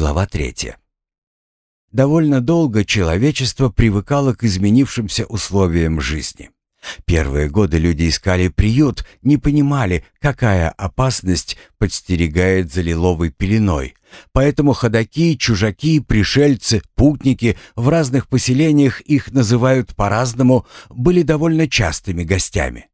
Глава 3. Довольно долго человечество привыкало к изменившимся условиям жизни. Первые годы люди искали приют, не понимали, какая опасность подстерегает за лиловой пеленой. Поэтому ходаки, чужаки, пришельцы, путники в разных поселениях их называют по-разному, были довольно частыми гостями.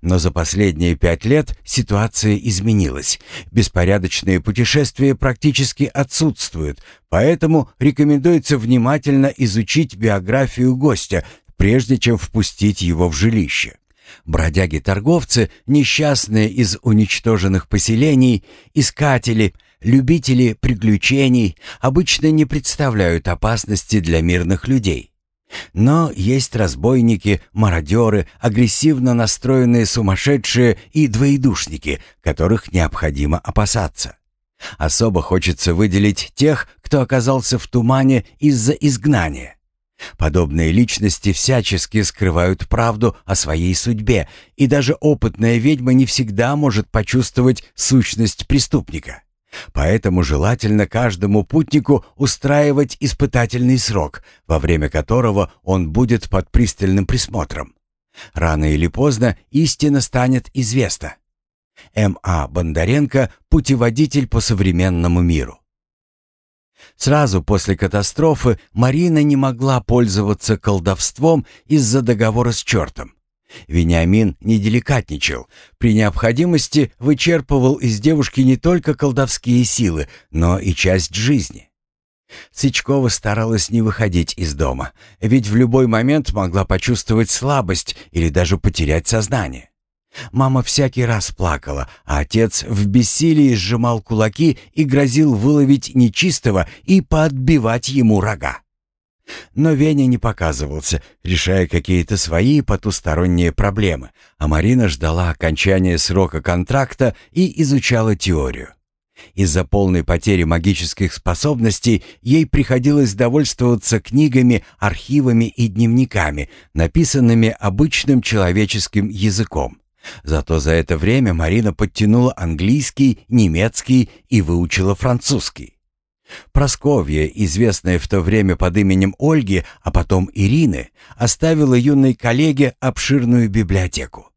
Но за последние пять лет ситуация изменилась. Беспорядочные путешествия практически отсутствуют, поэтому рекомендуется внимательно изучить биографию гостя, прежде чем впустить его в жилище. Бродяги-торговцы, несчастные из уничтоженных поселений, искатели, любители приключений обычно не представляют опасности для мирных людей. Но есть разбойники, мародеры, агрессивно настроенные сумасшедшие и двоедушники, которых необходимо опасаться. Особо хочется выделить тех, кто оказался в тумане из-за изгнания. Подобные личности всячески скрывают правду о своей судьбе, и даже опытная ведьма не всегда может почувствовать сущность преступника. Поэтому желательно каждому путнику устраивать испытательный срок, во время которого он будет под пристальным присмотром. Рано или поздно истина станет известна. М.А. Бондаренко – путеводитель по современному миру. Сразу после катастрофы Марина не могла пользоваться колдовством из-за договора с чертом. Вениамин не деликатничал. При необходимости вычерпывал из девушки не только колдовские силы, но и часть жизни. Сычкова старалась не выходить из дома, ведь в любой момент могла почувствовать слабость или даже потерять сознание. Мама всякий раз плакала, а отец в бессилии сжимал кулаки и грозил выловить нечистого и поотбивать ему рога. Но Веня не показывался, решая какие-то свои потусторонние проблемы, а Марина ждала окончания срока контракта и изучала теорию. Из-за полной потери магических способностей ей приходилось довольствоваться книгами, архивами и дневниками, написанными обычным человеческим языком. Зато за это время Марина подтянула английский, немецкий и выучила французский. Просковья, известная в то время под именем Ольги, а потом Ирины, оставила юной коллеге обширную библиотеку.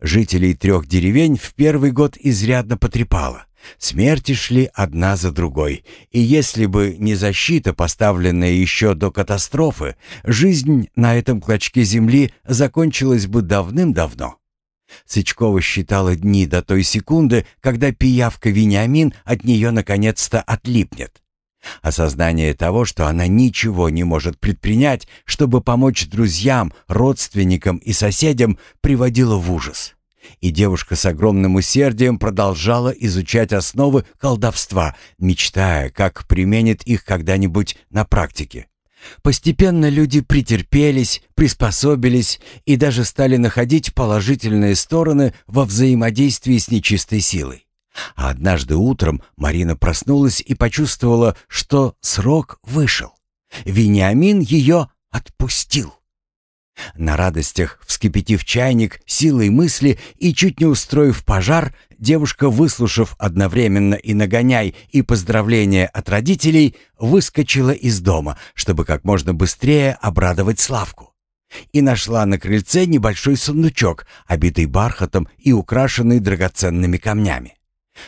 Жителей трех деревень в первый год изрядно потрепало. Смерти шли одна за другой, и если бы не защита, поставленная еще до катастрофы, жизнь на этом клочке земли закончилась бы давным-давно. Сычкова считала дни до той секунды, когда пиявка Вениамин от нее наконец-то отлипнет. Осознание того, что она ничего не может предпринять, чтобы помочь друзьям, родственникам и соседям, приводило в ужас. И девушка с огромным усердием продолжала изучать основы колдовства, мечтая, как применит их когда-нибудь на практике. Постепенно люди претерпелись, приспособились и даже стали находить положительные стороны во взаимодействии с нечистой силой. А однажды утром Марина проснулась и почувствовала, что срок вышел. Вениамин ее отпустил. На радостях, вскипятив чайник, силой мысли и чуть не устроив пожар, девушка, выслушав одновременно и нагоняй, и поздравления от родителей, выскочила из дома, чтобы как можно быстрее обрадовать Славку. И нашла на крыльце небольшой сундучок, обитый бархатом и украшенный драгоценными камнями.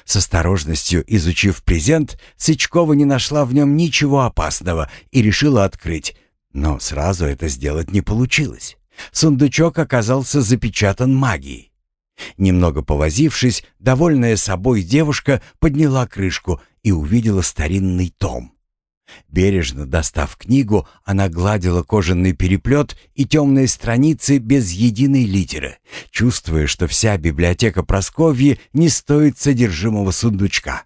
С осторожностью изучив презент, Сычкова не нашла в нем ничего опасного и решила открыть, но сразу это сделать не получилось. Сундучок оказался запечатан магией. Немного повозившись, довольная собой девушка подняла крышку и увидела старинный том. Бережно достав книгу, она гладила кожаный переплет и темные страницы без единой литеры, чувствуя, что вся библиотека Просковьи не стоит содержимого сундучка.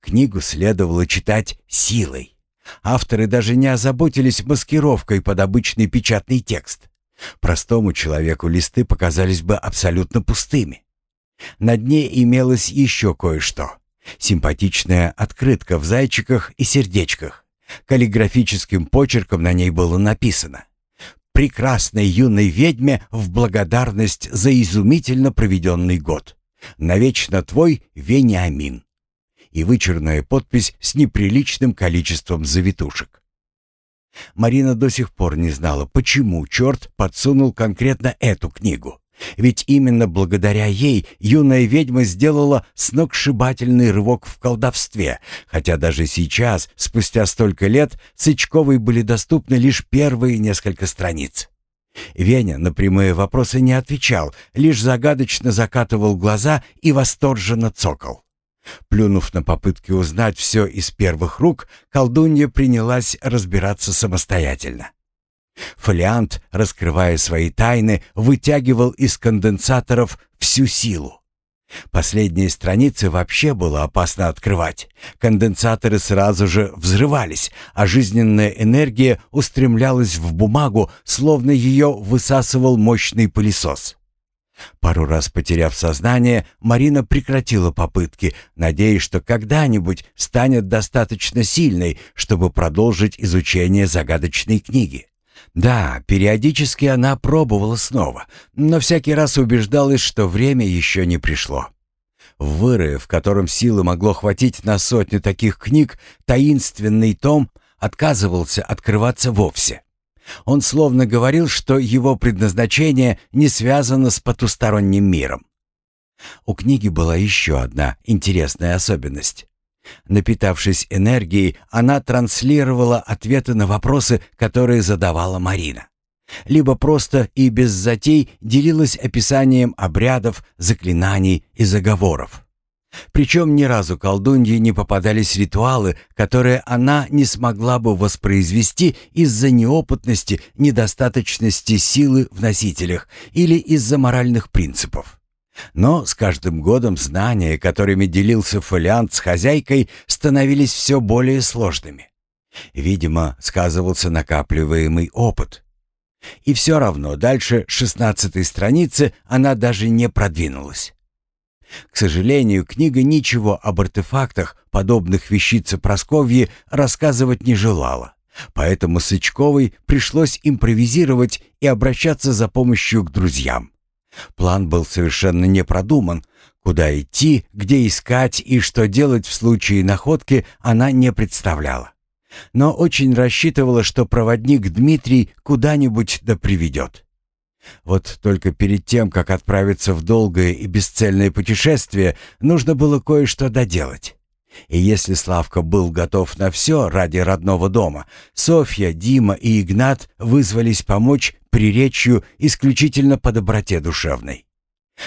Книгу следовало читать силой. Авторы даже не озаботились маскировкой под обычный печатный текст. Простому человеку листы показались бы абсолютно пустыми. На дне имелось еще кое-что. Симпатичная открытка в зайчиках и сердечках. Каллиграфическим почерком на ней было написано «Прекрасной юной ведьме в благодарность за изумительно проведенный год. Навечно твой Вениамин» и вычурная подпись с неприличным количеством завитушек. Марина до сих пор не знала, почему черт подсунул конкретно эту книгу. Ведь именно благодаря ей юная ведьма сделала сногсшибательный рывок в колдовстве, хотя даже сейчас, спустя столько лет, Сычковой были доступны лишь первые несколько страниц. Веня на прямые вопросы не отвечал, лишь загадочно закатывал глаза и восторженно цокал. Плюнув на попытки узнать все из первых рук, колдунья принялась разбираться самостоятельно. Фолиант, раскрывая свои тайны, вытягивал из конденсаторов всю силу. Последние страницы вообще было опасно открывать. Конденсаторы сразу же взрывались, а жизненная энергия устремлялась в бумагу, словно ее высасывал мощный пылесос. Пару раз потеряв сознание, Марина прекратила попытки, надеясь, что когда-нибудь станет достаточно сильной, чтобы продолжить изучение загадочной книги. Да, периодически она пробовала снова, но всякий раз убеждалась, что время еще не пришло. В вырое, в котором силы могло хватить на сотню таких книг, таинственный том отказывался открываться вовсе. Он словно говорил, что его предназначение не связано с потусторонним миром. У книги была еще одна интересная особенность. Напитавшись энергией, она транслировала ответы на вопросы, которые задавала Марина. Либо просто и без затей делилась описанием обрядов, заклинаний и заговоров. Причем ни разу колдунье не попадались ритуалы, которые она не смогла бы воспроизвести из-за неопытности, недостаточности силы в носителях или из-за моральных принципов. Но с каждым годом знания, которыми делился фолиант с хозяйкой, становились все более сложными. Видимо, сказывался накапливаемый опыт. И все равно дальше шестнадцатой страницы она даже не продвинулась. К сожалению, книга ничего об артефактах, подобных вещице Просковье, рассказывать не желала. Поэтому Сычковой пришлось импровизировать и обращаться за помощью к друзьям. План был совершенно не продуман. Куда идти, где искать и что делать в случае находки она не представляла. Но очень рассчитывала, что проводник Дмитрий куда-нибудь да приведет. Вот только перед тем, как отправиться в долгое и бесцельное путешествие, нужно было кое-что доделать. И если Славка был готов на все ради родного дома, Софья, Дима и Игнат вызвались помочь приречью исключительно по доброте душевной.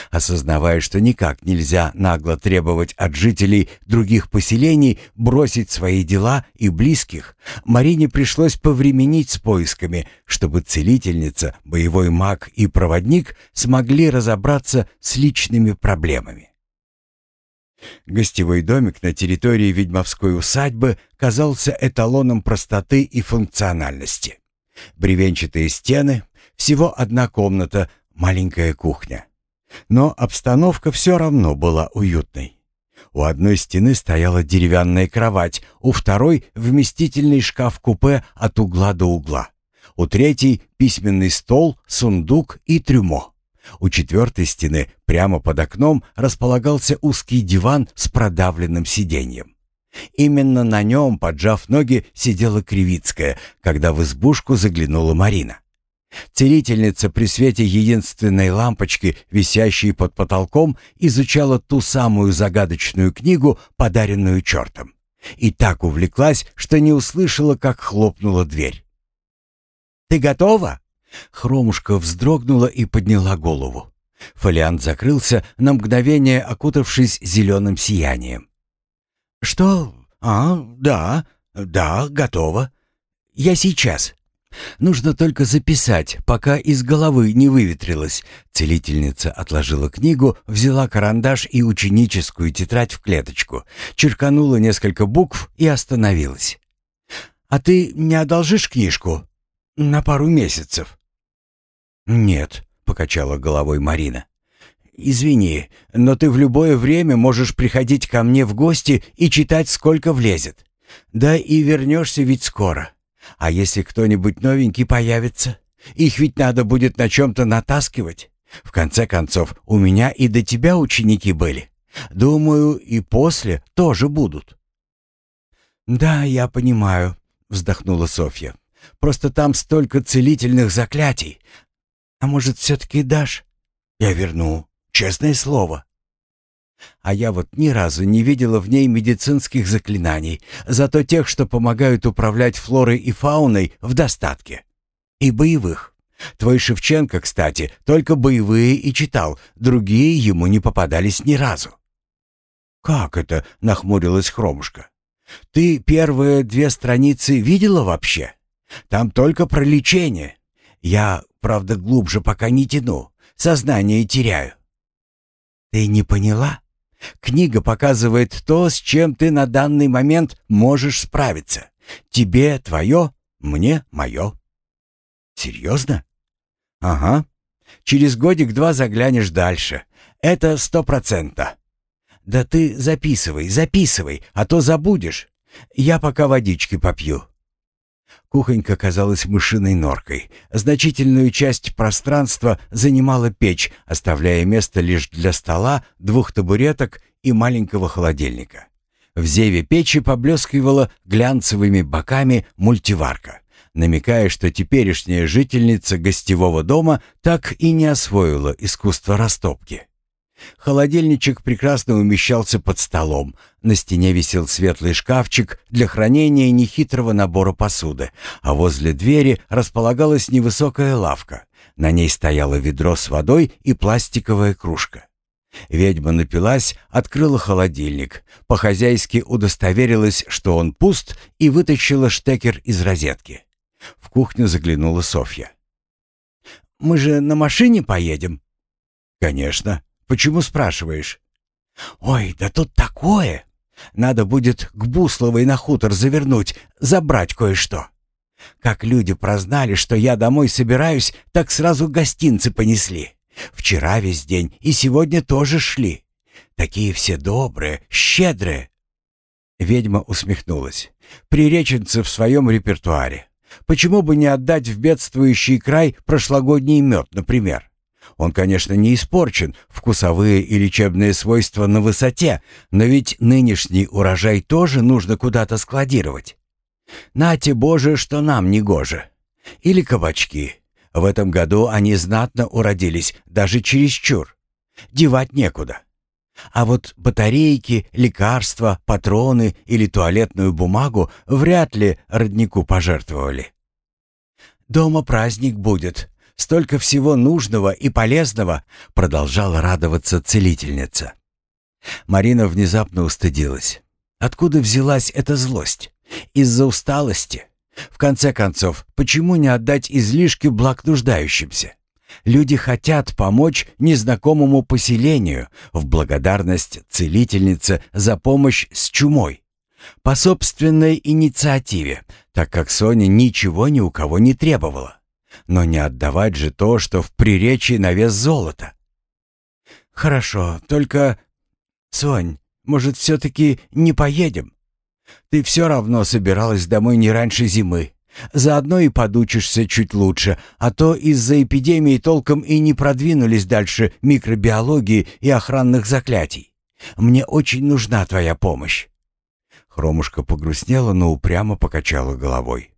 Осознавая, что никак нельзя нагло требовать от жителей других поселений бросить свои дела и близких, Марине пришлось повременить с поисками, чтобы целительница, боевой маг и проводник смогли разобраться с личными проблемами. Гостевой домик на территории ведьмовской усадьбы казался эталоном простоты и функциональности. Бревенчатые стены, всего одна комната, маленькая кухня. Но обстановка все равно была уютной. У одной стены стояла деревянная кровать, у второй — вместительный шкаф-купе от угла до угла. У третьей — письменный стол, сундук и трюмо. У четвертой стены, прямо под окном, располагался узкий диван с продавленным сиденьем. Именно на нем, поджав ноги, сидела Кривицкая, когда в избушку заглянула Марина. Целительница при свете единственной лампочки, висящей под потолком, изучала ту самую загадочную книгу, подаренную чертом. И так увлеклась, что не услышала, как хлопнула дверь. «Ты готова?» Хромушка вздрогнула и подняла голову. Фолиант закрылся, на мгновение окутавшись зеленым сиянием. «Что? А, да, да, готово. Я сейчас». Нужно только записать, пока из головы не выветрилось. Целительница отложила книгу, взяла карандаш и ученическую тетрадь в клеточку, черканула несколько букв и остановилась. «А ты не одолжишь книжку?» «На пару месяцев». «Нет», — покачала головой Марина. «Извини, но ты в любое время можешь приходить ко мне в гости и читать, сколько влезет. Да и вернешься ведь скоро. А если кто-нибудь новенький появится? Их ведь надо будет на чем-то натаскивать. В конце концов, у меня и до тебя ученики были. Думаю, и после тоже будут». «Да, я понимаю», — вздохнула Софья. «Просто там столько целительных заклятий. А может, все-таки дашь? Я верну, честное слово». А я вот ни разу не видела в ней медицинских заклинаний, зато тех, что помогают управлять флорой и фауной в достатке. И боевых. Твой Шевченко, кстати, только боевые и читал, другие ему не попадались ни разу. «Как это?» — нахмурилась Хромушка. «Ты первые две страницы видела вообще? Там только про лечение. Я, правда, глубже пока не тяну, сознание теряю». «Ты не поняла? Книга показывает то, с чем ты на данный момент можешь справиться. Тебе твое, мне мое». «Серьезно?» «Ага. Через годик-два заглянешь дальше. Это сто процентов. «Да ты записывай, записывай, а то забудешь. Я пока водички попью». Кухонька казалась мышиной норкой. Значительную часть пространства занимала печь, оставляя место лишь для стола, двух табуреток и маленького холодильника. В зеве печи поблескивала глянцевыми боками мультиварка, намекая, что теперешняя жительница гостевого дома так и не освоила искусство растопки. Холодильничек прекрасно умещался под столом. На стене висел светлый шкафчик для хранения нехитрого набора посуды, а возле двери располагалась невысокая лавка. На ней стояло ведро с водой и пластиковая кружка. Ведьма напилась, открыла холодильник, по-хозяйски удостоверилась, что он пуст, и вытащила штекер из розетки. В кухню заглянула Софья. «Мы же на машине поедем?» «Конечно», Почему спрашиваешь? Ой, да тут такое. Надо будет к Бусловой на хутор завернуть, забрать кое-что. Как люди прознали, что я домой собираюсь, так сразу гостинцы понесли. Вчера весь день и сегодня тоже шли. Такие все добрые, щедрые. Ведьма усмехнулась. Приреченцы в своем репертуаре. Почему бы не отдать в бедствующий край прошлогодний мед, например? Он, конечно, не испорчен, вкусовые и лечебные свойства на высоте, но ведь нынешний урожай тоже нужно куда-то складировать. Нате, Боже, что нам не гоже. Или кабачки. В этом году они знатно уродились, даже чересчур. Девать некуда. А вот батарейки, лекарства, патроны или туалетную бумагу вряд ли роднику пожертвовали. «Дома праздник будет», Столько всего нужного и полезного, продолжала радоваться целительница. Марина внезапно устыдилась. Откуда взялась эта злость? Из-за усталости? В конце концов, почему не отдать излишки благ нуждающимся? Люди хотят помочь незнакомому поселению в благодарность целительнице за помощь с чумой. По собственной инициативе, так как Соня ничего ни у кого не требовала. Но не отдавать же то, что в приречии на вес золота. Хорошо, только... Сонь, может, все-таки не поедем? Ты все равно собиралась домой не раньше зимы. Заодно и подучишься чуть лучше, а то из-за эпидемии толком и не продвинулись дальше микробиологии и охранных заклятий. Мне очень нужна твоя помощь. Хромушка погрустнела, но упрямо покачала головой.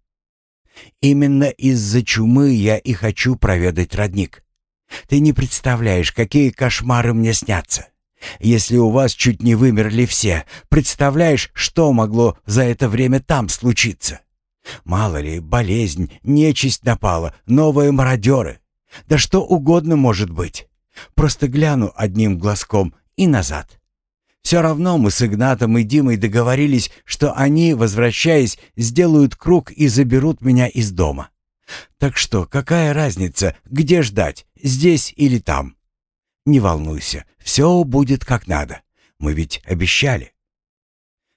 Именно из-за чумы я и хочу проведать родник. Ты не представляешь, какие кошмары мне снятся. Если у вас чуть не вымерли все, представляешь, что могло за это время там случиться? Мало ли, болезнь, нечисть напала, новые мародеры. Да что угодно может быть. Просто гляну одним глазком и назад. Все равно мы с Игнатом и Димой договорились, что они, возвращаясь, сделают круг и заберут меня из дома. Так что какая разница, где ждать, здесь или там? Не волнуйся, все будет как надо. Мы ведь обещали.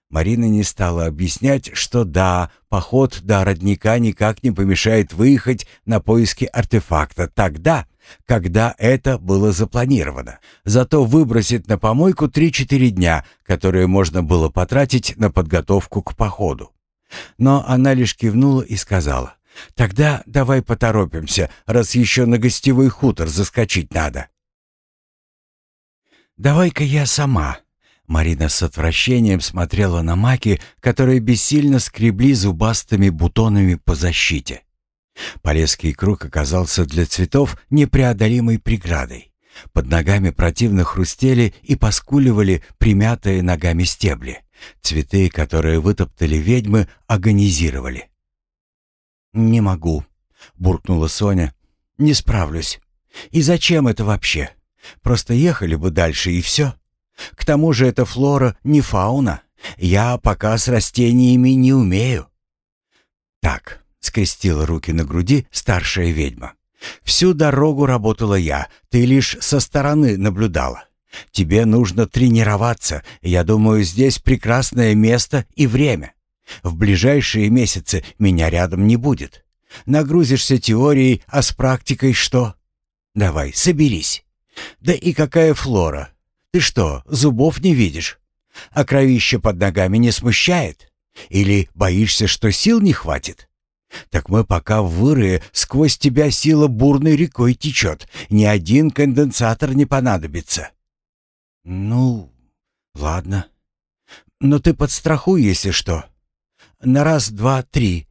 Марина не стала объяснять, что да, поход до родника никак не помешает выехать на поиски артефакта тогда, когда это было запланировано. Зато выбросит на помойку 3-4 дня, которые можно было потратить на подготовку к походу. Но она лишь кивнула и сказала, «Тогда давай поторопимся, раз еще на гостевой хутор заскочить надо». «Давай-ка я сама», Марина с отвращением смотрела на маки, которые бессильно скребли зубастыми бутонами по защите. Полесский круг оказался для цветов непреодолимой преградой. Под ногами противно хрустели и поскуливали примятые ногами стебли. Цветы, которые вытоптали ведьмы, агонизировали. «Не могу», — буркнула Соня. «Не справлюсь. И зачем это вообще? Просто ехали бы дальше и все. К тому же это флора не фауна. Я пока с растениями не умею». «Так», — скрестила руки на груди старшая ведьма. «Всю дорогу работала я, ты лишь со стороны наблюдала. Тебе нужно тренироваться. Я думаю, здесь прекрасное место и время. В ближайшие месяцы меня рядом не будет. Нагрузишься теорией, а с практикой что? Давай, соберись. Да и какая флора? Ты что, зубов не видишь? А кровище под ногами не смущает? Или боишься, что сил не хватит? Так мы пока в вырые, сквозь тебя сила бурной рекой течет. Ни один конденсатор не понадобится. Ну, ладно. Но ты подстрахуй, если что. На раз, два, три.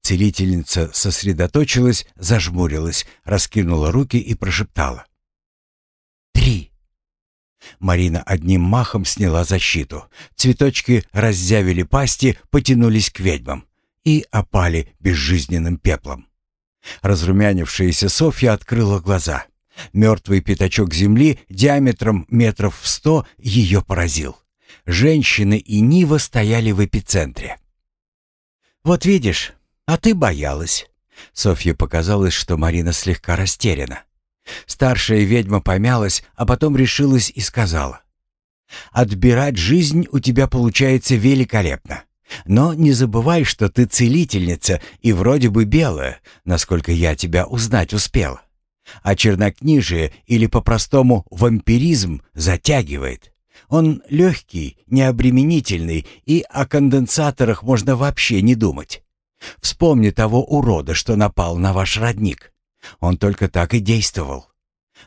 Целительница сосредоточилась, зажмурилась, раскинула руки и прошептала. «Три!» Марина одним махом сняла защиту. Цветочки раззявили пасти, потянулись к ведьмам и опали безжизненным пеплом. Разрумянившаяся Софья открыла глаза. Мертвый пятачок земли диаметром метров в сто ее поразил. Женщины и Нива стояли в эпицентре. «Вот видишь, а ты боялась». Софье показалось, что Марина слегка растеряна. Старшая ведьма помялась, а потом решилась и сказала. «Отбирать жизнь у тебя получается великолепно. Но не забывай, что ты целительница и вроде бы белая, насколько я тебя узнать успела. А чернокнижие или по-простому вампиризм затягивает. Он легкий, необременительный, и о конденсаторах можно вообще не думать. Вспомни того урода, что напал на ваш родник. Он только так и действовал.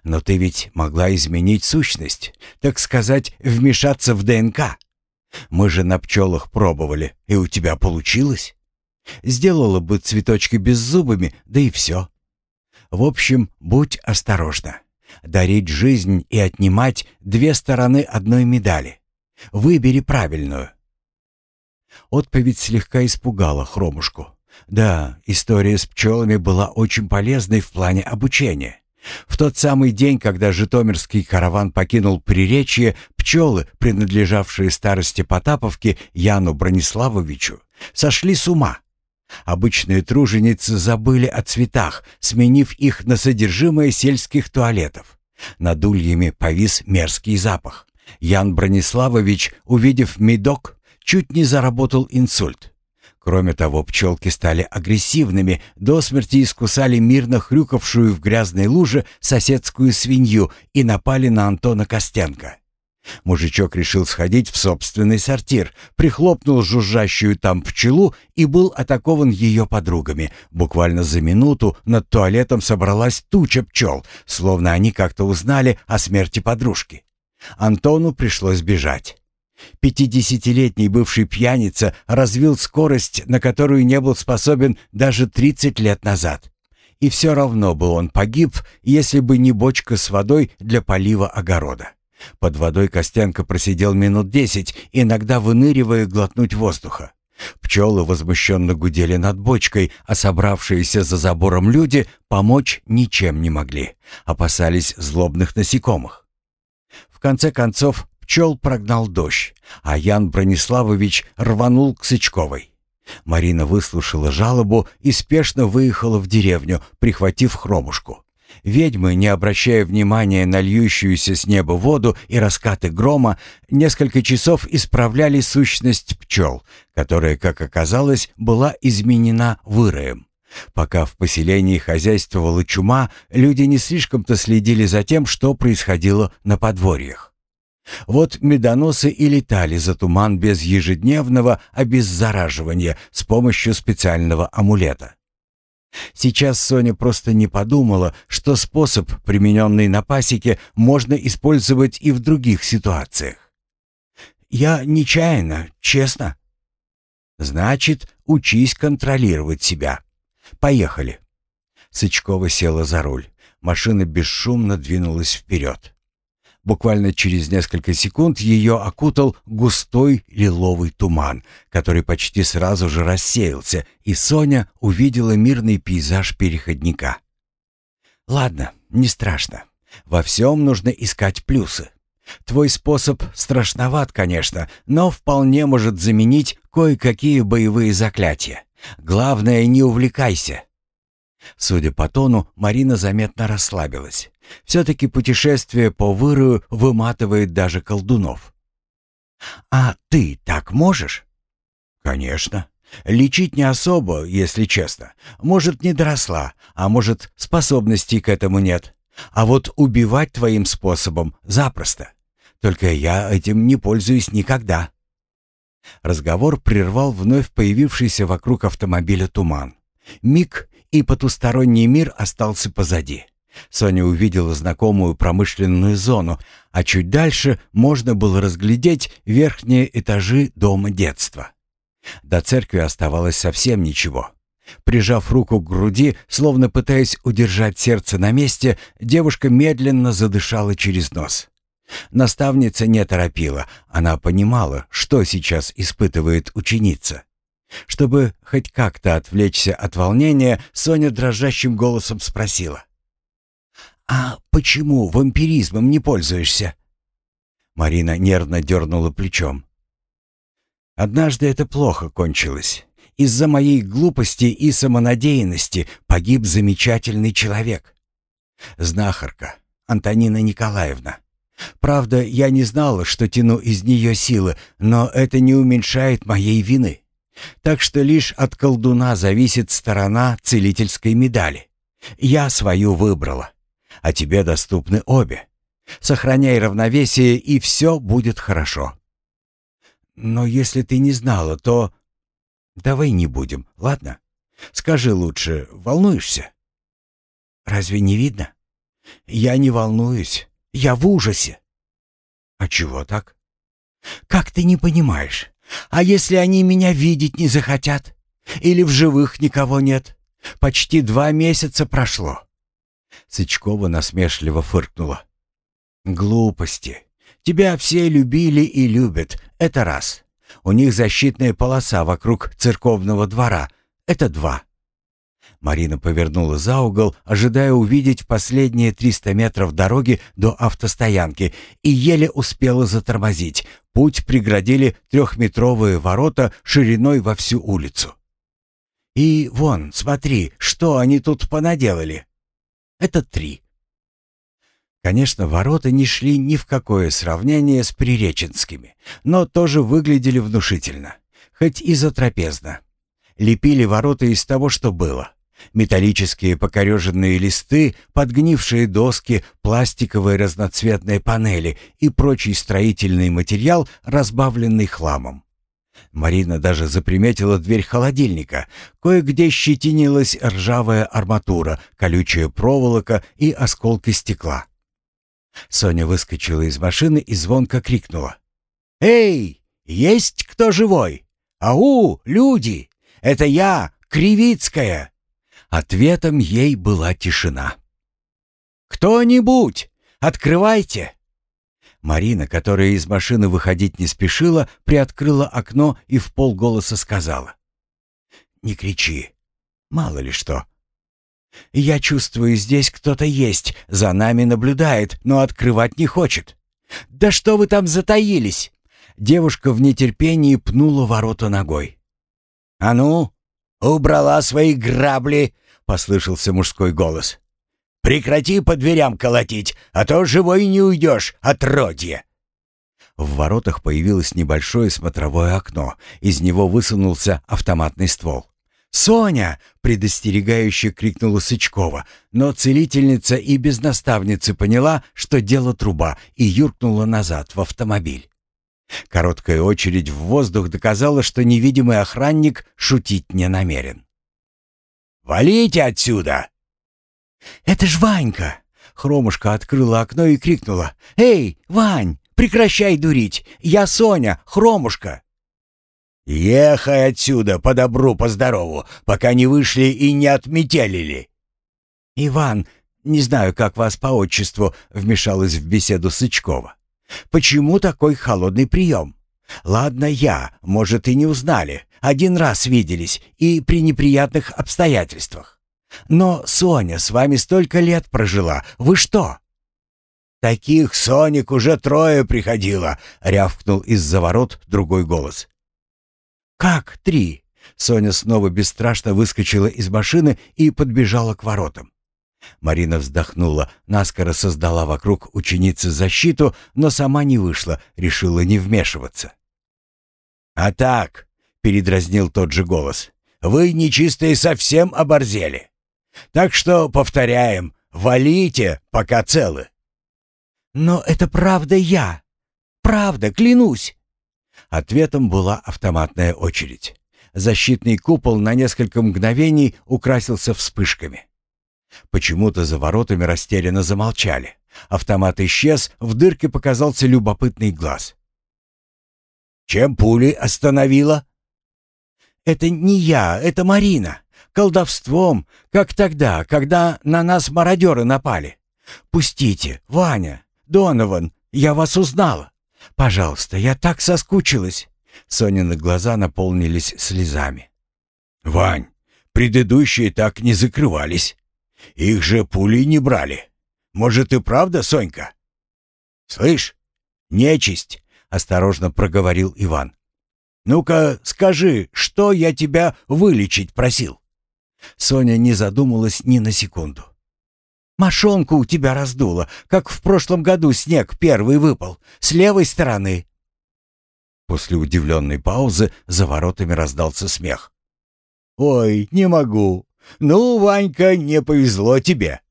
Но ты ведь могла изменить сущность, так сказать, вмешаться в ДНК. Мы же на пчелах пробовали, и у тебя получилось. Сделала бы цветочки беззубыми, да и все. В общем, будь осторожна. Дарить жизнь и отнимать — две стороны одной медали. Выбери правильную. Отповедь слегка испугала Хромушку. Да, история с пчелами была очень полезной в плане обучения. В тот самый день, когда житомирский караван покинул Приречье, пчелы, принадлежавшие старости Потаповки Яну Брониславовичу, сошли с ума. Обычные труженицы забыли о цветах, сменив их на содержимое сельских туалетов. Над ульями повис мерзкий запах. Ян Брониславович, увидев медок, чуть не заработал инсульт. Кроме того, пчелки стали агрессивными, до смерти искусали мирно хрюкавшую в грязной луже соседскую свинью и напали на Антона Костенко. Мужичок решил сходить в собственный сортир, прихлопнул жужжащую там пчелу и был атакован ее подругами. Буквально за минуту над туалетом собралась туча пчел, словно они как-то узнали о смерти подружки. Антону пришлось бежать. Пятидесятилетний бывший пьяница развил скорость, на которую не был способен даже 30 лет назад. И все равно бы он погиб, если бы не бочка с водой для полива огорода. Под водой Костенко просидел минут десять, иногда выныривая глотнуть воздуха. Пчелы возмущенно гудели над бочкой, а собравшиеся за забором люди помочь ничем не могли, опасались злобных насекомых. В конце концов, пчел прогнал дождь, а Ян Брониславович рванул к Сычковой. Марина выслушала жалобу и спешно выехала в деревню, прихватив хромушку. Ведьмы, не обращая внимания на льющуюся с неба воду и раскаты грома, несколько часов исправляли сущность пчел, которая, как оказалось, была изменена выроем. Пока в поселении хозяйствовала чума, люди не слишком-то следили за тем, что происходило на подворьях. Вот медоносы и летали за туман без ежедневного обеззараживания с помощью специального амулета. Сейчас Соня просто не подумала, что способ, примененный на пасеке, можно использовать и в других ситуациях. Я нечаянно, честно». «Значит, учись контролировать себя. Поехали». Сычкова села за руль. Машина бесшумно двинулась вперед. Буквально через несколько секунд ее окутал густой лиловый туман, который почти сразу же рассеялся, и Соня увидела мирный пейзаж переходника. «Ладно, не страшно. Во всем нужно искать плюсы. Твой способ страшноват, конечно, но вполне может заменить кое-какие боевые заклятия. Главное, не увлекайся. Судя по тону, Марина заметно расслабилась. Все-таки путешествие по вырую выматывает даже колдунов. «А ты так можешь?» «Конечно. Лечить не особо, если честно. Может, не доросла, а может, способностей к этому нет. А вот убивать твоим способом запросто. Только я этим не пользуюсь никогда». Разговор прервал вновь появившийся вокруг автомобиля туман. Миг, и потусторонний мир остался позади. Соня увидела знакомую промышленную зону, а чуть дальше можно было разглядеть верхние этажи дома детства. До церкви оставалось совсем ничего. Прижав руку к груди, словно пытаясь удержать сердце на месте, девушка медленно задышала через нос. Наставница не торопила, она понимала, что сейчас испытывает ученица. Чтобы хоть как-то отвлечься от волнения, Соня дрожащим голосом спросила. «А почему вампиризмом не пользуешься?» Марина нервно дернула плечом. «Однажды это плохо кончилось. Из-за моей глупости и самонадеянности погиб замечательный человек. Знахарка Антонина Николаевна. Правда, я не знала, что тяну из нее силы, но это не уменьшает моей вины. Так что лишь от колдуна зависит сторона целительской медали. Я свою выбрала, а тебе доступны обе. Сохраняй равновесие, и все будет хорошо. Но если ты не знала, то... Давай не будем, ладно? Скажи лучше, волнуешься? Разве не видно? Я не волнуюсь, я в ужасе. А чего так? Как ты не понимаешь? А если они меня видеть не захотят? Или в живых никого нет? Почти два месяца прошло. Сычкова насмешливо фыркнула. Глупости. Тебя все любили и любят. Это раз. У них защитная полоса вокруг церковного двора. Это два. Марина повернула за угол, ожидая увидеть последние 300 метров дороги до автостоянки, и еле успела затормозить. Путь преградили трехметровые ворота шириной во всю улицу. «И вон, смотри, что они тут понаделали!» «Это три». Конечно, ворота не шли ни в какое сравнение с Приреченскими, но тоже выглядели внушительно, хоть и затрапезно. Лепили ворота из того, что было. Металлические покореженные листы, подгнившие доски, пластиковые разноцветные панели и прочий строительный материал, разбавленный хламом. Марина даже заприметила дверь холодильника. Кое-где щетинилась ржавая арматура, колючая проволока и осколки стекла. Соня выскочила из машины и звонко крикнула. «Эй, есть кто живой? Ау, люди! Это я, Кривицкая!» Ответом ей была тишина. «Кто-нибудь! Открывайте!» Марина, которая из машины выходить не спешила, приоткрыла окно и в полголоса сказала. «Не кричи. Мало ли что. Я чувствую, здесь кто-то есть, за нами наблюдает, но открывать не хочет. Да что вы там затаились?» Девушка в нетерпении пнула ворота ногой. «А ну, «Убрала свои грабли!» — послышался мужской голос. «Прекрати по дверям колотить, а то живой не уйдешь, отродье!» В воротах появилось небольшое смотровое окно. Из него высунулся автоматный ствол. «Соня!» — предостерегающе крикнула Сычкова, но целительница и без наставницы поняла, что дело труба, и юркнула назад в автомобиль. Короткая очередь в воздух доказала, что невидимый охранник шутить не намерен. «Валите отсюда!» «Это ж Ванька!» Хромушка открыла окно и крикнула. «Эй, Вань, прекращай дурить! Я Соня, хромушка!» «Ехай отсюда по добру, по здорову, пока не вышли и не отметелили!» «Иван, не знаю, как вас по отчеству», — вмешалась в беседу Сычкова. «Почему такой холодный прием? Ладно, я, может, и не узнали. Один раз виделись и при неприятных обстоятельствах. Но Соня с вами столько лет прожила. Вы что?» «Таких Соник уже трое приходило», — рявкнул из-за ворот другой голос. «Как три?» Соня снова бесстрашно выскочила из машины и подбежала к воротам. Марина вздохнула, наскоро создала вокруг ученицы защиту, но сама не вышла, решила не вмешиваться. «А так», — передразнил тот же голос, — «вы нечистые совсем оборзели. Так что, повторяем, валите, пока целы». «Но это правда я. Правда, клянусь». Ответом была автоматная очередь. Защитный купол на несколько мгновений украсился вспышками. Почему-то за воротами растерянно замолчали. Автомат исчез, в дырке показался любопытный глаз. «Чем пули остановила?» «Это не я, это Марина. Колдовством, как тогда, когда на нас мародеры напали. Пустите, Ваня, Донован, я вас узнала. Пожалуйста, я так соскучилась». Сонины глаза наполнились слезами. «Вань, предыдущие так не закрывались. Их же пули не брали. Может и правда, Сонька? Слышь, нечисть, осторожно проговорил Иван. Ну-ка, скажи, что я тебя вылечить просил? Соня не задумалась ни на секунду. «Мошонку у тебя раздуло, как в прошлом году снег первый выпал, с левой стороны». После удивленной паузы за воротами раздался смех. «Ой, не могу. «Ну, Ванька, не повезло тебе».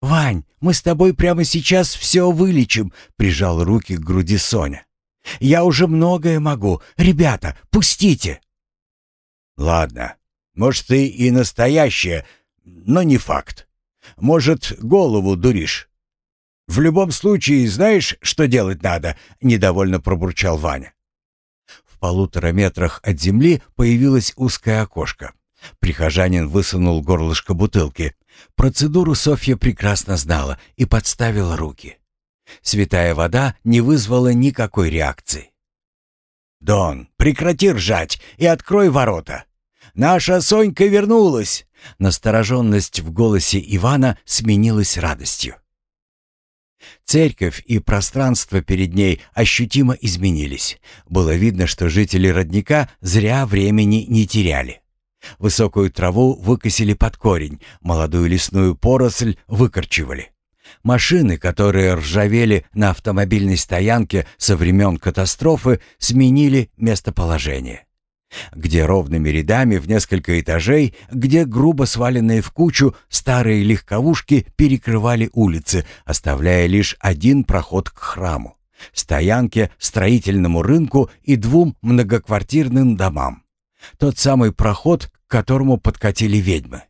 «Вань, мы с тобой прямо сейчас все вылечим», — прижал руки к груди Соня. «Я уже многое могу. Ребята, пустите». «Ладно, может, ты и настоящая, но не факт. Может, голову дуришь. В любом случае, знаешь, что делать надо?» — недовольно пробурчал Ваня. В полутора метрах от земли появилось узкое окошко. Прихожанин высунул горлышко бутылки. Процедуру Софья прекрасно знала и подставила руки. Святая вода не вызвала никакой реакции. «Дон, прекрати ржать и открой ворота! Наша Сонька вернулась!» Настороженность в голосе Ивана сменилась радостью. Церковь и пространство перед ней ощутимо изменились. Было видно, что жители родника зря времени не теряли. Высокую траву выкосили под корень, молодую лесную поросль выкорчевали. Машины, которые ржавели на автомобильной стоянке со времен катастрофы, сменили местоположение. Где ровными рядами в несколько этажей, где грубо сваленные в кучу старые легковушки перекрывали улицы, оставляя лишь один проход к храму, стоянке, строительному рынку и двум многоквартирным домам. Тот самый проход, к которому подкатили ведьмы.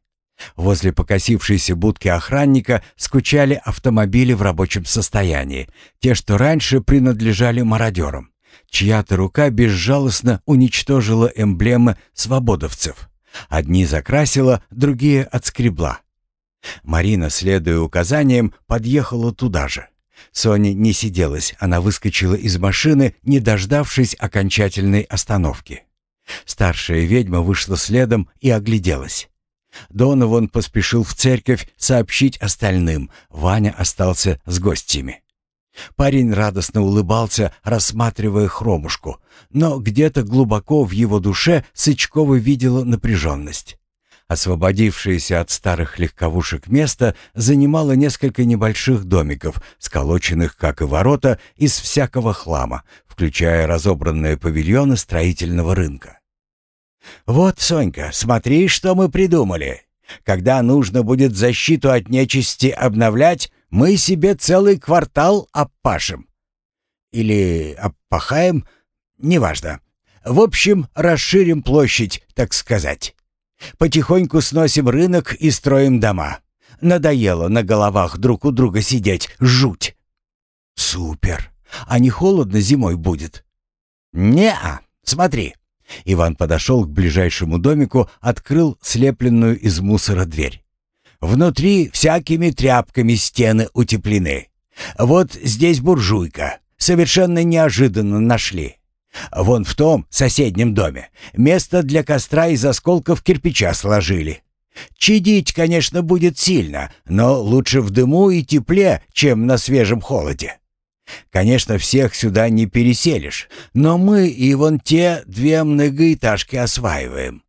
Возле покосившейся будки охранника скучали автомобили в рабочем состоянии, те, что раньше принадлежали мародерам. Чья-то рука безжалостно уничтожила эмблемы свободовцев. Одни закрасила, другие отскребла. Марина, следуя указаниям, подъехала туда же. Соня не сиделась, она выскочила из машины, не дождавшись окончательной остановки. Старшая ведьма вышла следом и огляделась. Донован поспешил в церковь сообщить остальным. Ваня остался с гостями. Парень радостно улыбался, рассматривая хромушку, но где-то глубоко в его душе Сычкова видела напряженность. Освободившееся от старых легковушек место занимало несколько небольших домиков, сколоченных, как и ворота, из всякого хлама, включая разобранные павильоны строительного рынка. «Вот, Сонька, смотри, что мы придумали. Когда нужно будет защиту от нечисти обновлять, мы себе целый квартал опашем. Или опахаем, неважно. В общем, расширим площадь, так сказать. Потихоньку сносим рынок и строим дома. Надоело на головах друг у друга сидеть, жуть». «Супер! А не холодно зимой будет?» «Не-а, смотри». Иван подошел к ближайшему домику, открыл слепленную из мусора дверь. «Внутри всякими тряпками стены утеплены. Вот здесь буржуйка. Совершенно неожиданно нашли. Вон в том соседнем доме место для костра из осколков кирпича сложили. Чадить, конечно, будет сильно, но лучше в дыму и тепле, чем на свежем холоде. Конечно, всех сюда не переселишь, но мы и вон те две многоэтажки осваиваем.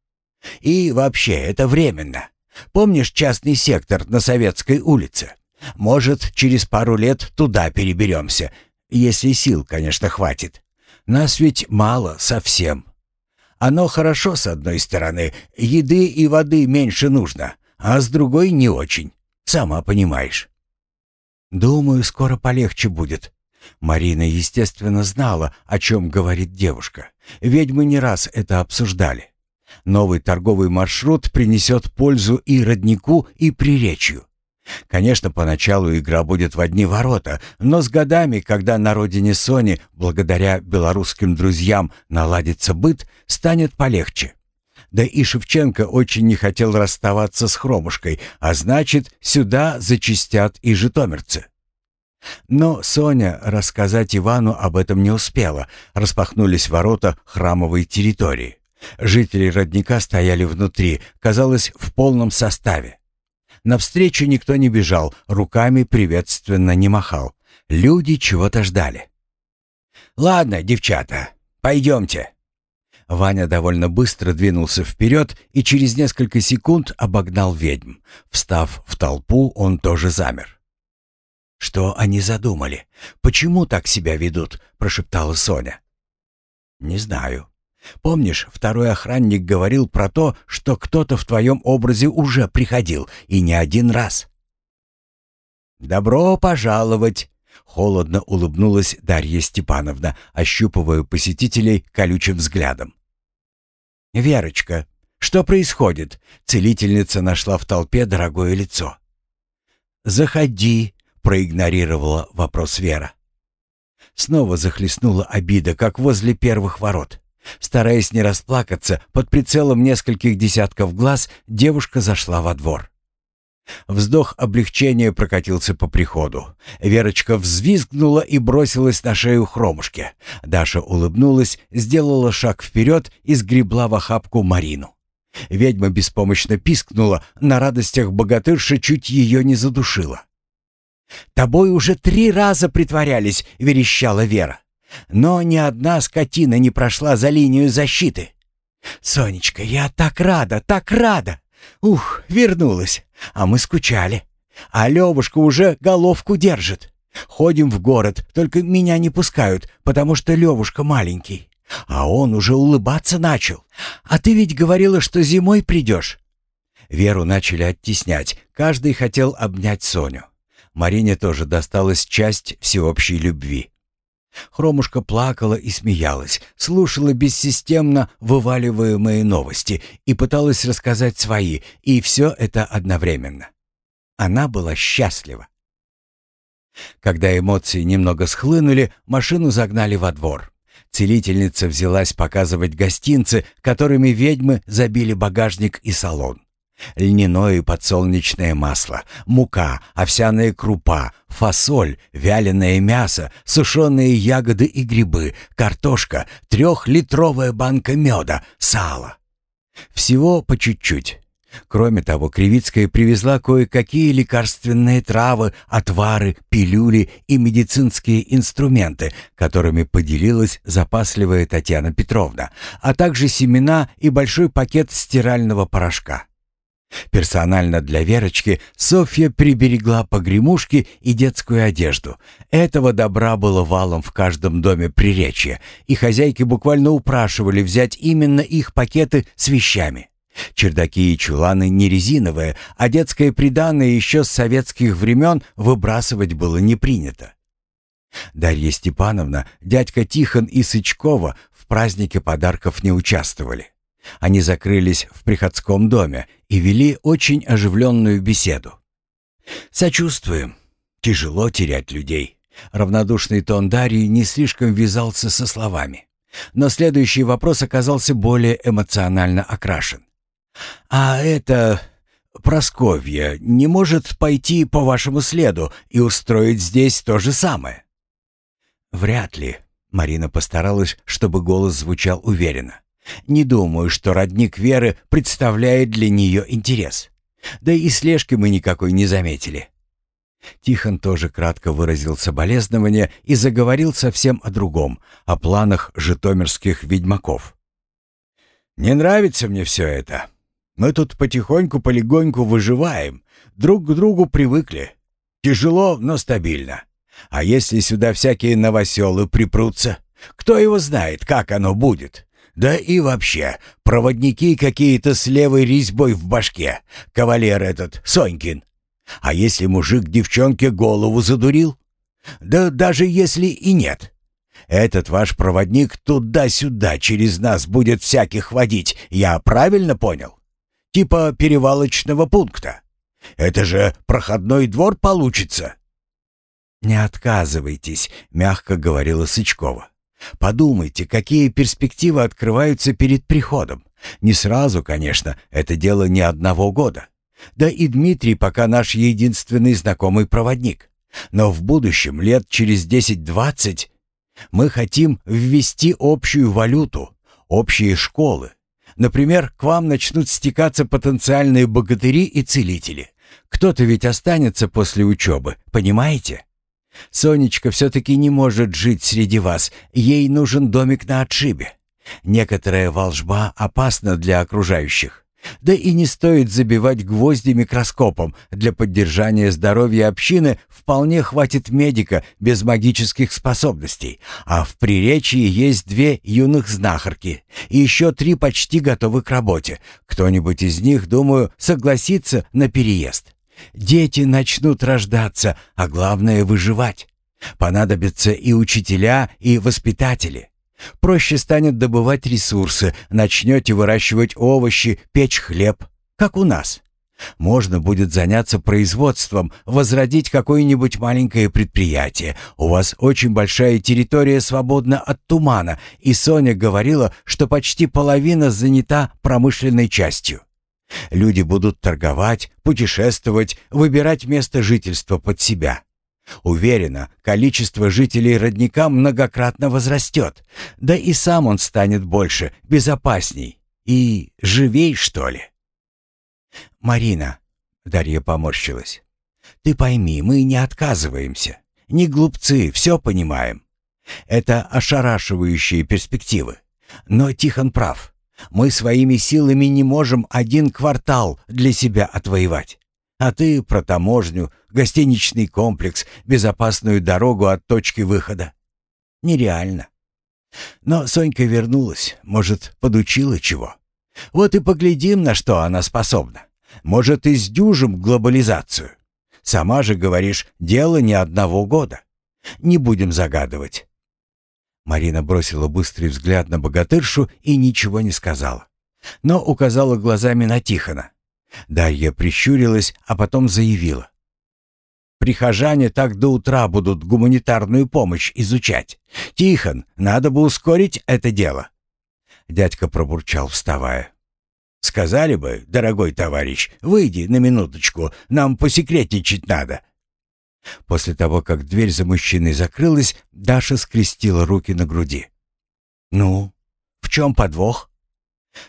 И вообще, это временно. Помнишь частный сектор на Советской улице? Может, через пару лет туда переберемся, если сил, конечно, хватит. Нас ведь мало совсем. Оно хорошо с одной стороны, еды и воды меньше нужно, а с другой не очень. Сама понимаешь. Думаю, скоро полегче будет. Марина, естественно, знала, о чем говорит девушка. Ведьмы не раз это обсуждали. Новый торговый маршрут принесет пользу и роднику, и приречью. Конечно, поначалу игра будет в одни ворота, но с годами, когда на родине Сони, благодаря белорусским друзьям, наладится быт, станет полегче. Да и Шевченко очень не хотел расставаться с Хромушкой, а значит, сюда зачистят и житомирцы. Но Соня рассказать Ивану об этом не успела. Распахнулись ворота храмовой территории. Жители родника стояли внутри, казалось, в полном составе. Навстречу никто не бежал, руками приветственно не махал. Люди чего-то ждали. «Ладно, девчата, пойдемте». Ваня довольно быстро двинулся вперед и через несколько секунд обогнал ведьм. Встав в толпу, он тоже замер. «Что они задумали? Почему так себя ведут?» — прошептала Соня. «Не знаю. Помнишь, второй охранник говорил про то, что кто-то в твоем образе уже приходил, и не один раз?» «Добро пожаловать!» — холодно улыбнулась Дарья Степановна, ощупывая посетителей колючим взглядом. «Верочка, что происходит?» — целительница нашла в толпе дорогое лицо. «Заходи», — проигнорировала вопрос Вера. Снова захлестнула обида, как возле первых ворот. Стараясь не расплакаться, под прицелом нескольких десятков глаз девушка зашла во двор. Вздох облегчения прокатился по приходу. Верочка взвизгнула и бросилась на шею хромушке. Даша улыбнулась, сделала шаг вперед и сгребла в охапку Марину. Ведьма беспомощно пискнула, на радостях богатырша чуть ее не задушила. «Тобой уже три раза притворялись», — верещала Вера. Но ни одна скотина не прошла за линию защиты. «Сонечка, я так рада, так рада! Ух, вернулась, а мы скучали. А Левушка уже головку держит. Ходим в город, только меня не пускают, потому что Левушка маленький. А он уже улыбаться начал. А ты ведь говорила, что зимой придешь». Веру начали оттеснять, каждый хотел обнять Соню. Марине тоже досталась часть всеобщей любви. Хромушка плакала и смеялась, слушала бессистемно вываливаемые новости и пыталась рассказать свои, и все это одновременно. Она была счастлива. Когда эмоции немного схлынули, машину загнали во двор. Целительница взялась показывать гостинцы, которыми ведьмы забили багажник и салон. Льняное и подсолнечное масло, мука, овсяная крупа, фасоль, вяленое мясо, сушеные ягоды и грибы, картошка, трехлитровая банка меда, сало. Всего по чуть-чуть. Кроме того, Кривицкая привезла кое-какие лекарственные травы, отвары, пилюли и медицинские инструменты, которыми поделилась запасливая Татьяна Петровна, а также семена и большой пакет стирального порошка. Персонально для Верочки Софья приберегла погремушки и детскую одежду. Этого добра было валом в каждом доме Приречья, и хозяйки буквально упрашивали взять именно их пакеты с вещами. Чердаки и чуланы не резиновые, а детское приданное еще с советских времен выбрасывать было не принято. Дарья Степановна, дядька Тихон и Сычкова в празднике подарков не участвовали. Они закрылись в приходском доме и вели очень оживленную беседу. «Сочувствуем. Тяжело терять людей. Равнодушный тон Дарьи не слишком вязался со словами. Но следующий вопрос оказался более эмоционально окрашен. «А это... Просковья не может пойти по вашему следу и устроить здесь то же самое?» «Вряд ли», — Марина постаралась, чтобы голос звучал уверенно. «Не думаю, что родник Веры представляет для нее интерес. Да и слежки мы никакой не заметили. Тихон тоже кратко выразил соболезнования и заговорил совсем о другом, о планах житомирских ведьмаков. «Не нравится мне все это. Мы тут потихоньку-полегоньку выживаем, друг к другу привыкли. Тяжело, но стабильно. А если сюда всякие новоселы припрутся, кто его знает, как оно будет?» Да и вообще, проводники какие-то с левой резьбой в башке. Кавалер этот, Сонькин. А если мужик девчонке голову задурил? Да даже если и нет. Этот ваш проводник туда-сюда через нас будет всяких водить, я правильно понял? Типа перевалочного пункта. Это же проходной двор получится. «Не отказывайтесь», — мягко говорила Сычкова. «Подумайте, какие перспективы открываются перед приходом. Не сразу, конечно, это дело не одного года. Да и Дмитрий пока наш единственный знакомый проводник. Но в будущем, лет через 10-20, мы хотим ввести общую валюту, общие школы. Например, к вам начнут стекаться потенциальные богатыри и целители. Кто-то ведь останется после учебы, понимаете? Сонечка все-таки не может жить среди вас, ей нужен домик на отшибе. Некоторая волжба опасна для окружающих. Да и не стоит забивать гвозди микроскопом. Для поддержания здоровья общины вполне хватит медика без магических способностей. А в Приречии есть две юных знахарки и еще три почти готовы к работе. Кто-нибудь из них, думаю, согласится на переезд. Дети начнут рождаться, а главное выживать. Понадобятся и учителя, и воспитатели. Проще станет добывать ресурсы, начнете выращивать овощи, печь хлеб, как у нас. Можно будет заняться производством, возродить какое-нибудь маленькое предприятие. У вас очень большая территория свободна от тумана, и Соня говорила, что почти половина занята промышленной частью. Люди будут торговать, путешествовать, выбирать место жительства под себя. Уверена, количество жителей родника многократно возрастет, да и сам он станет больше, безопасней и живей, что ли. «Марина», — Дарья поморщилась, — «ты пойми, мы не отказываемся, не глупцы, все понимаем. Это ошарашивающие перспективы. Но Тихон прав, мы своими силами не можем один квартал для себя отвоевать. А ты про таможню, гостиничный комплекс, безопасную дорогу от точки выхода. Нереально. Но Сонька вернулась, может, подучила чего. Вот и поглядим, на что она способна. Может, и сдюжим глобализацию. Сама же говоришь, дело не одного года. Не будем загадывать. Марина бросила быстрый взгляд на богатыршу и ничего не сказала. Но указала глазами на Тихона. Дарья прищурилась, а потом заявила. «Прихожане так до утра будут гуманитарную помощь изучать. Тихон, надо бы ускорить это дело». Дядька пробурчал, вставая. «Сказали бы, дорогой товарищ, выйди на минуточку, нам посекретничать надо». После того, как дверь за мужчиной закрылась, Даша скрестила руки на груди. «Ну, в чем подвох?»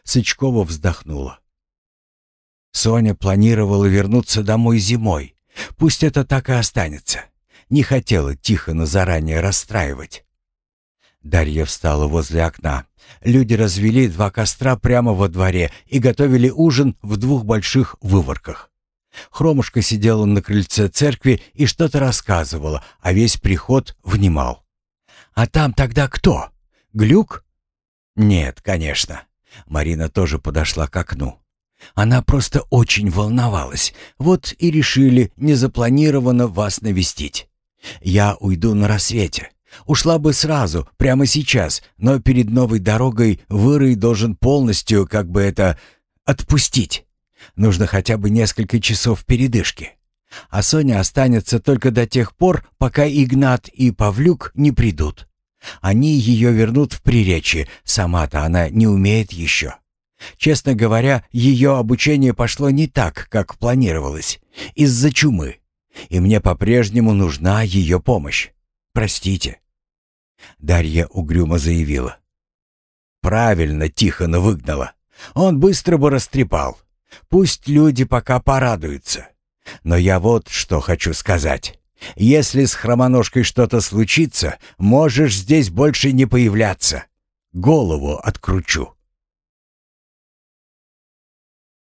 Сычкова вздохнула. Соня планировала вернуться домой зимой. Пусть это так и останется. Не хотела Тихона заранее расстраивать. Дарья встала возле окна. Люди развели два костра прямо во дворе и готовили ужин в двух больших выворках. Хромушка сидела на крыльце церкви и что-то рассказывала, а весь приход внимал. «А там тогда кто? Глюк?» «Нет, конечно». Марина тоже подошла к окну. Она просто очень волновалась. Вот и решили незапланированно вас навестить. Я уйду на рассвете. Ушла бы сразу, прямо сейчас, но перед новой дорогой Вырый должен полностью, как бы это, отпустить. Нужно хотя бы несколько часов передышки. А Соня останется только до тех пор, пока Игнат и Павлюк не придут. Они ее вернут в приречье, сама-то она не умеет еще. Честно говоря, ее обучение пошло не так, как планировалось, из-за чумы. И мне по-прежнему нужна ее помощь. Простите. Дарья угрюмо заявила. Правильно Тихона выгнала. Он быстро бы растрепал. Пусть люди пока порадуются. Но я вот что хочу сказать. Если с хромоножкой что-то случится, можешь здесь больше не появляться. Голову откручу.